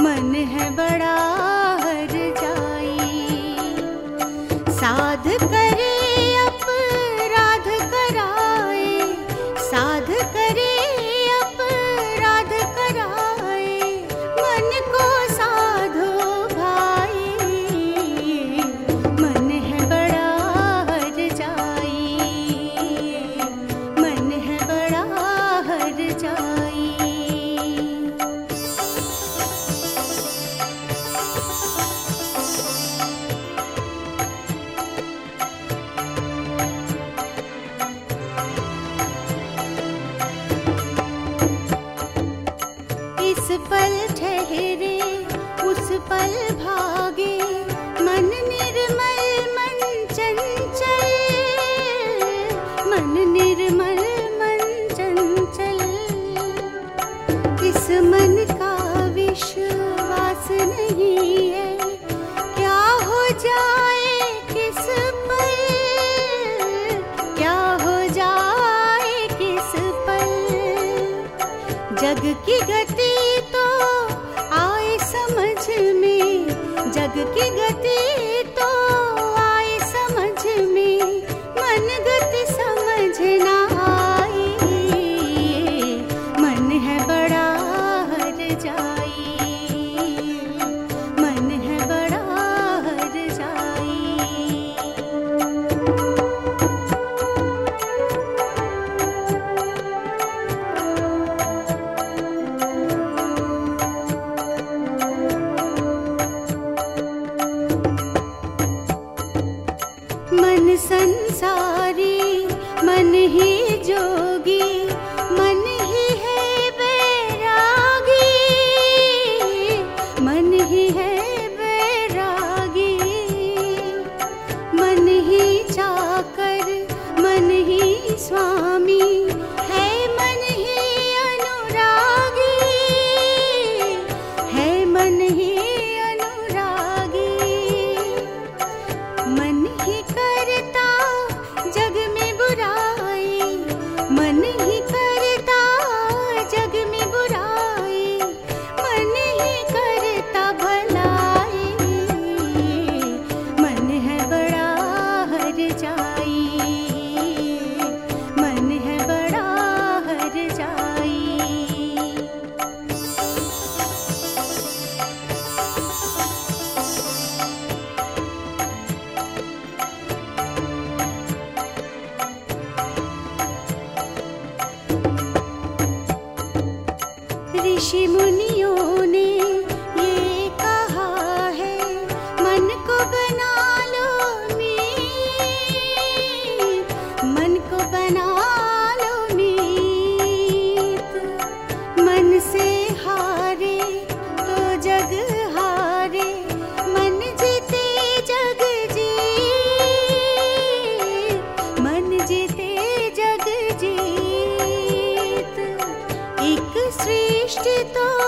मन है बड़ा हर जाई। साध कर पल ठहरे, उस पल भागे, मन निर्मल, मन चंचल। मन निर्मल, मन चंचल। इस मन का विश्वास नहीं है, क्या हो जाए किस पल? क्या हो जाए किस पल? जग की गति मन संसारी मन ही जोगी ঋষি মুনিও chiquito.